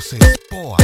você, porra.